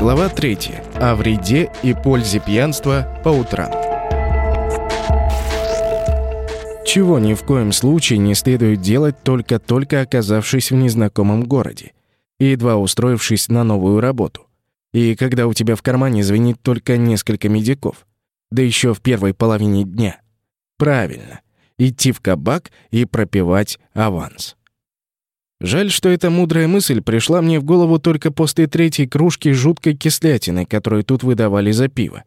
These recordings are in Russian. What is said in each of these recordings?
Глава 3. О вреде и пользе пьянства по утрам. Чего ни в коем случае не следует делать, только-только оказавшись в незнакомом городе и едва устроившись на новую работу. И когда у тебя в кармане звенит только несколько медиков, да еще в первой половине дня. Правильно, идти в кабак и пропивать аванс. Жаль, что эта мудрая мысль пришла мне в голову только после третьей кружки жуткой кислятины, которую тут выдавали за пиво.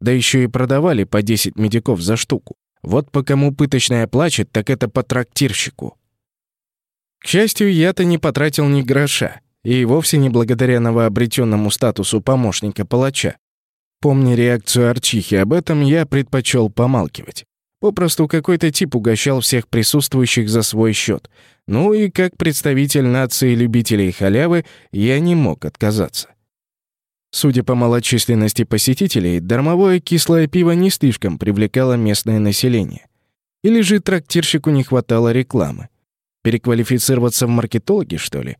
Да еще и продавали по 10 медиков за штуку. Вот по кому пыточная плачет, так это по трактирщику. К счастью, я-то не потратил ни гроша, и вовсе не благодаря новообретенному статусу помощника палача. Помня реакцию Арчихи об этом, я предпочел помалкивать. Попросту какой-то тип угощал всех присутствующих за свой счет. Ну и как представитель нации любителей халявы, я не мог отказаться. Судя по малочисленности посетителей, дармовое кислое пиво не слишком привлекало местное население. Или же трактирщику не хватало рекламы. Переквалифицироваться в маркетологи, что ли?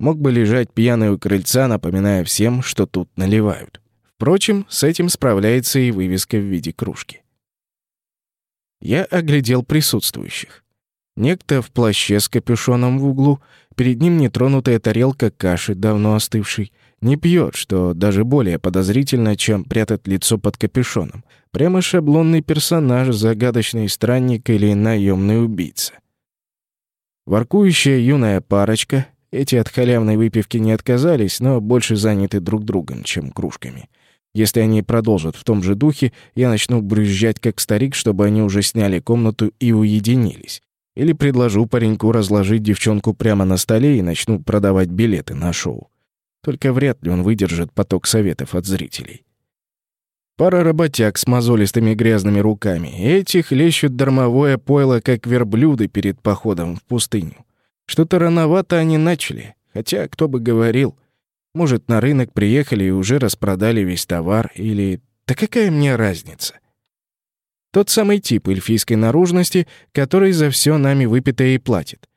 Мог бы лежать пьяный у крыльца, напоминая всем, что тут наливают. Впрочем, с этим справляется и вывеска в виде кружки. Я оглядел присутствующих. Некто в плаще с капюшоном в углу, перед ним нетронутая тарелка каши, давно остывшей, не пьет, что даже более подозрительно, чем прятать лицо под капюшоном. Прямо шаблонный персонаж, загадочный странник или наемный убийца. Воркующая юная парочка, эти от халявной выпивки не отказались, но больше заняты друг другом, чем кружками — если они продолжат в том же духе, я начну брюзжать как старик, чтобы они уже сняли комнату и уединились. Или предложу пареньку разложить девчонку прямо на столе и начну продавать билеты на шоу. Только вряд ли он выдержит поток советов от зрителей. Пара работяг с мозолистыми грязными руками. Этих лещут дармовое пойло, как верблюды перед походом в пустыню. Что-то рановато они начали, хотя кто бы говорил — может, на рынок приехали и уже распродали весь товар, или... Да какая мне разница? Тот самый тип эльфийской наружности, который за все нами выпитое и платит.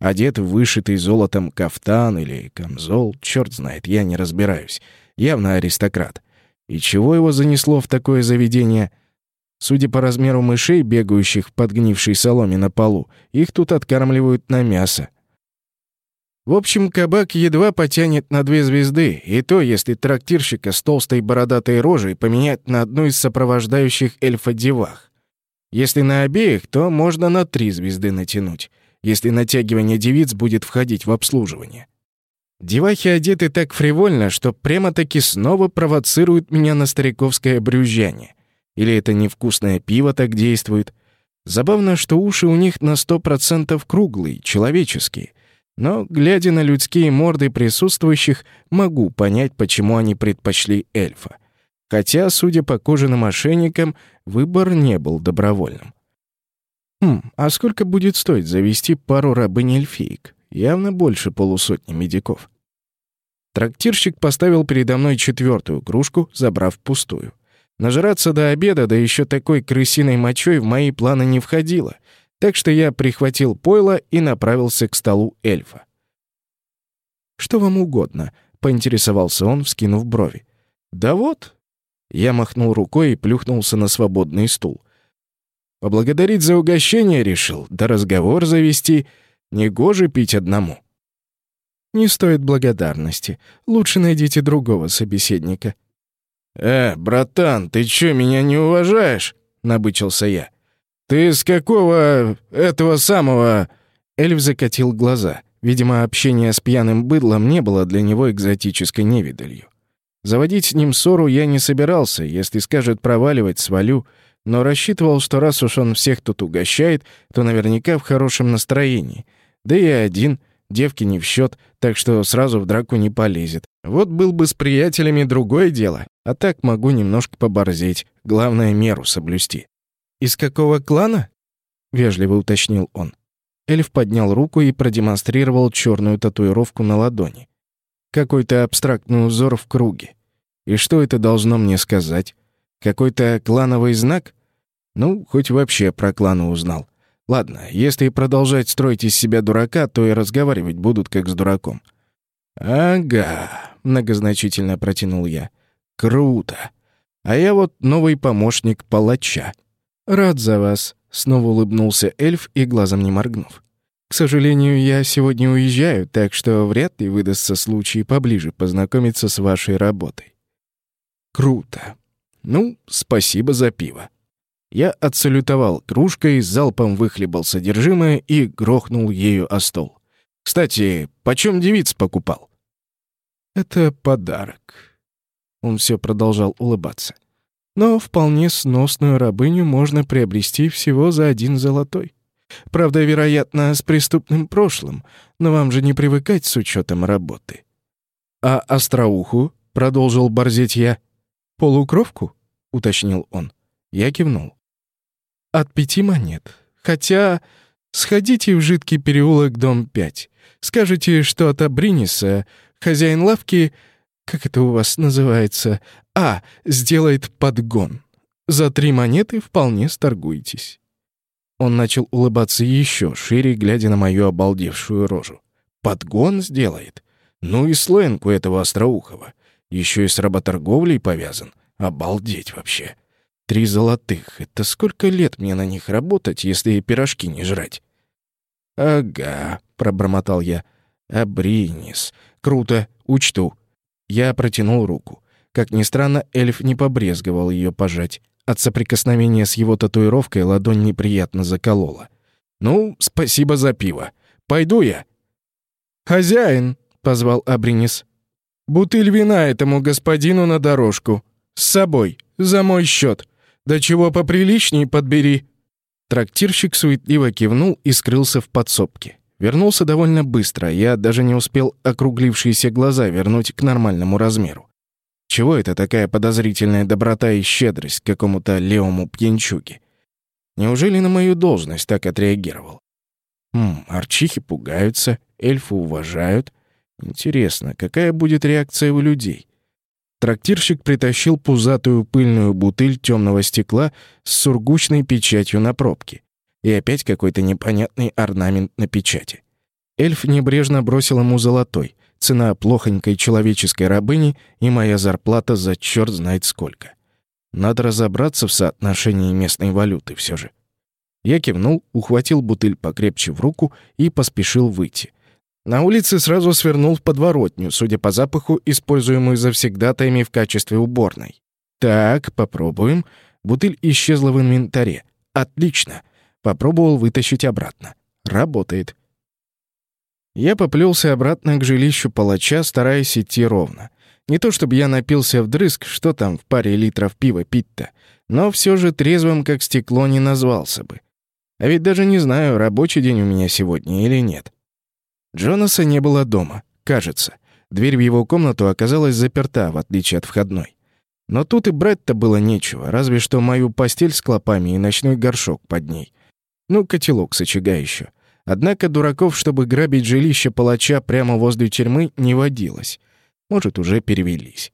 Одет в вышитый золотом кафтан или камзол, черт знает, я не разбираюсь. Явно аристократ. И чего его занесло в такое заведение? Судя по размеру мышей, бегающих в подгнившей соломе на полу, их тут откармливают на мясо. В общем, кабак едва потянет на две звезды, и то, если трактирщика с толстой бородатой рожей поменять на одну из сопровождающих эльфа-девах. Если на обеих, то можно на три звезды натянуть, если натягивание девиц будет входить в обслуживание. Девахи одеты так фривольно, что прямо-таки снова провоцируют меня на стариковское брюзжание. Или это невкусное пиво так действует. Забавно, что уши у них на сто процентов круглые, человеческие, но, глядя на людские морды присутствующих, могу понять, почему они предпочли эльфа. Хотя, судя по кожаным ошейникам, выбор не был добровольным. Хм, а сколько будет стоить завести пару рабынь-эльфиек? Явно больше полусотни медиков. Трактирщик поставил передо мной четвертую кружку, забрав пустую. Нажраться до обеда, да еще такой крысиной мочой в мои планы не входило — так что я прихватил пойло и направился к столу эльфа. «Что вам угодно?» — поинтересовался он, вскинув брови. «Да вот». Я махнул рукой и плюхнулся на свободный стул. Поблагодарить за угощение решил, да разговор завести. Негоже пить одному. Не стоит благодарности. Лучше найдите другого собеседника. «Э, братан, ты чё, меня не уважаешь?» — набычился я. «Ты с какого... этого самого...» Эльф закатил глаза. Видимо, общение с пьяным быдлом не было для него экзотической невидалью. Заводить с ним ссору я не собирался, если скажет проваливать, свалю, но рассчитывал, что раз уж он всех тут угощает, то наверняка в хорошем настроении. Да и один, девки не в счет, так что сразу в драку не полезет. Вот был бы с приятелями другое дело, а так могу немножко поборзеть, главное меру соблюсти. «Из какого клана?» — вежливо уточнил он. Эльф поднял руку и продемонстрировал черную татуировку на ладони. Какой-то абстрактный узор в круге. И что это должно мне сказать? Какой-то клановый знак? Ну, хоть вообще про кланы узнал. Ладно, если продолжать строить из себя дурака, то и разговаривать будут как с дураком. Ага, многозначительно протянул я. Круто. А я вот новый помощник палача. Рад за вас, снова улыбнулся эльф и глазом не моргнув. К сожалению, я сегодня уезжаю, так что вряд ли выдастся случай поближе познакомиться с вашей работой. Круто. Ну, спасибо за пиво. Я отсалютовал кружкой, залпом выхлебал содержимое и грохнул ею о стол. Кстати, почем девиц покупал? Это подарок. Он все продолжал улыбаться. Но вполне сносную рабыню можно приобрести всего за один золотой. Правда, вероятно, с преступным прошлым, но вам же не привыкать с учетом работы. А остроуху, продолжил борзеть я. Полукровку? уточнил он. Я кивнул. От пяти монет. Хотя сходите в жидкий переулок, дом 5. Скажите, что от Абриниса хозяин лавки, как это у вас называется, а, сделает подгон. За три монеты вполне сторгуетесь. Он начал улыбаться еще шире, глядя на мою обалдевшую рожу. Подгон сделает. Ну и сленг у этого остроухого. Еще и с работорговлей повязан. Обалдеть вообще. Три золотых. Это сколько лет мне на них работать, если и пирожки не жрать? Ага, пробормотал я. Абринис. Круто, учту. Я протянул руку. Как ни странно, эльф не побрезговал ее пожать. От соприкосновения с его татуировкой ладонь неприятно заколола. «Ну, спасибо за пиво. Пойду я». «Хозяин», — позвал Абринис. «Бутыль вина этому господину на дорожку. С собой, за мой счет. Да чего поприличней подбери». Трактирщик суетливо кивнул и скрылся в подсобке. Вернулся довольно быстро, я даже не успел округлившиеся глаза вернуть к нормальному размеру. Чего это такая подозрительная доброта и щедрость к какому-то левому пьянчуге? Неужели на мою должность так отреагировал? Хм, арчихи пугаются, эльфы уважают. Интересно, какая будет реакция у людей? Трактирщик притащил пузатую пыльную бутыль темного стекла с сургучной печатью на пробке. И опять какой-то непонятный орнамент на печати. Эльф небрежно бросил ему золотой, цена плохонькой человеческой рабыни и моя зарплата за черт знает сколько. Надо разобраться в соотношении местной валюты все же. Я кивнул, ухватил бутыль покрепче в руку и поспешил выйти. На улице сразу свернул в подворотню, судя по запаху, используемую завсегдатаями в качестве уборной. Так, попробуем. Бутыль исчезла в инвентаре. Отлично. Попробовал вытащить обратно. Работает. Я поплелся обратно к жилищу палача, стараясь идти ровно. Не то чтобы я напился вдрызг, что там в паре литров пива пить-то, но все же трезвым, как стекло, не назвался бы. А ведь даже не знаю, рабочий день у меня сегодня или нет. Джонаса не было дома, кажется. Дверь в его комнату оказалась заперта, в отличие от входной. Но тут и брать-то было нечего, разве что мою постель с клопами и ночной горшок под ней. Ну, котелок с очага еще. Однако дураков, чтобы грабить жилище палача прямо возле тюрьмы, не водилось. Может, уже перевелись.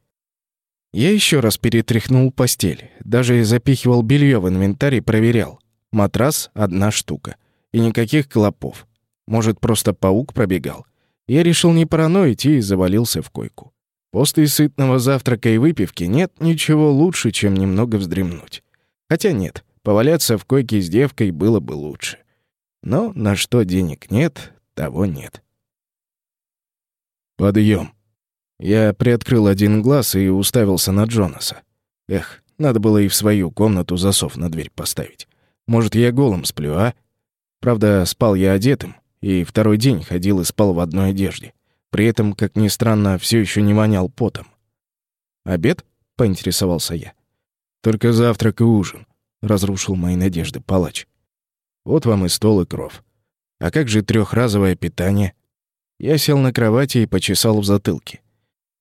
Я еще раз перетряхнул постель, даже запихивал белье в инвентарь и проверял. Матрас — одна штука. И никаких клопов. Может, просто паук пробегал? Я решил не параноить и завалился в койку. После сытного завтрака и выпивки нет ничего лучше, чем немного вздремнуть. Хотя нет, поваляться в койке с девкой было бы лучше. Но на что денег нет, того нет. Подъем. Я приоткрыл один глаз и уставился на Джонаса. Эх, надо было и в свою комнату засов на дверь поставить. Может, я голым сплю, а? Правда, спал я одетым, и второй день ходил и спал в одной одежде. При этом, как ни странно, все еще не вонял потом. «Обед?» — поинтересовался я. «Только завтрак и ужин», — разрушил мои надежды палач. «Вот вам и стол, и кров. А как же трехразовое питание?» Я сел на кровати и почесал в затылке.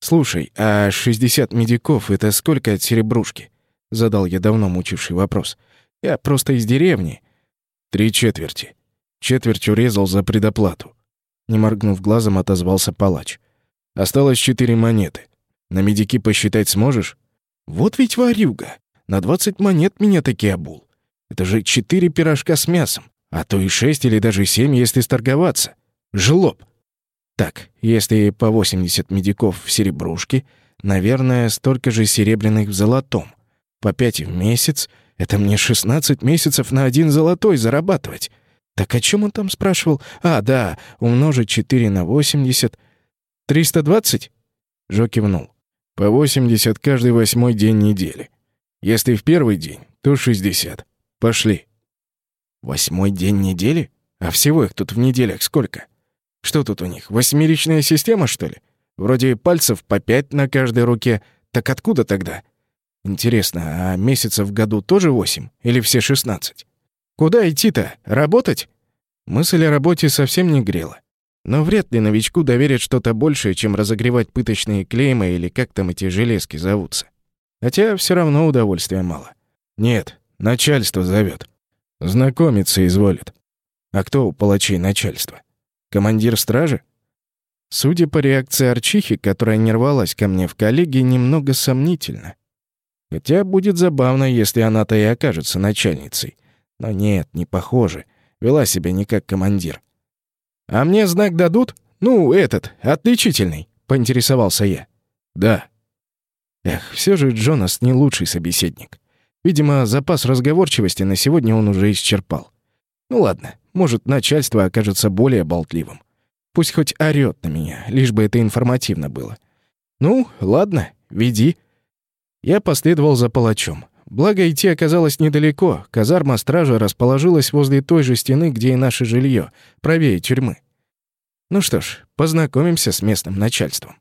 «Слушай, а 60 медиков — это сколько от серебрушки?» — задал я давно мучивший вопрос. «Я просто из деревни». «Три четверти», Четверть урезал за предоплату. Не моргнув глазом, отозвался палач. Осталось четыре монеты. На медики посчитать сможешь? Вот ведь варюга. На двадцать монет меня таки обул. Это же четыре пирожка с мясом. А то и шесть или даже семь, если сторговаться. Жлоб. Так, если по 80 медиков в серебрушке, наверное, столько же серебряных в золотом. По пять в месяц — это мне 16 месяцев на один золотой зарабатывать. Так о чем он там спрашивал? А, да, умножить 4 на 80. 320? Жо кивнул. По 80 каждый восьмой день недели. Если в первый день, то 60. Пошли. Восьмой день недели? А всего их тут в неделях сколько? Что тут у них, восьмеричная система, что ли? Вроде пальцев по пять на каждой руке. Так откуда тогда? Интересно, а месяцев в году тоже восемь? Или все шестнадцать? Куда идти-то? Работать? Мысль о работе совсем не грела. Но вряд ли новичку доверят что-то большее, чем разогревать пыточные клеймы или как там эти железки зовутся. Хотя все равно удовольствия мало. Нет, начальство зовет. Знакомиться изволит. А кто у палачей начальство? Командир стражи? Судя по реакции Арчихи, которая не рвалась ко мне в коллеги, немного сомнительно. Хотя будет забавно, если она-то и окажется начальницей. Но нет, не похоже. Вела себя не как командир. «А мне знак дадут? Ну, этот, отличительный», — поинтересовался я. «Да». Эх, все же Джонас не лучший собеседник. Видимо, запас разговорчивости на сегодня он уже исчерпал. Ну ладно, может, начальство окажется более болтливым. Пусть хоть орёт на меня, лишь бы это информативно было. Ну, ладно, веди. Я последовал за палачом. Благо, идти оказалось недалеко. Казарма стража расположилась возле той же стены, где и наше жилье, правее тюрьмы. Ну что ж, познакомимся с местным начальством.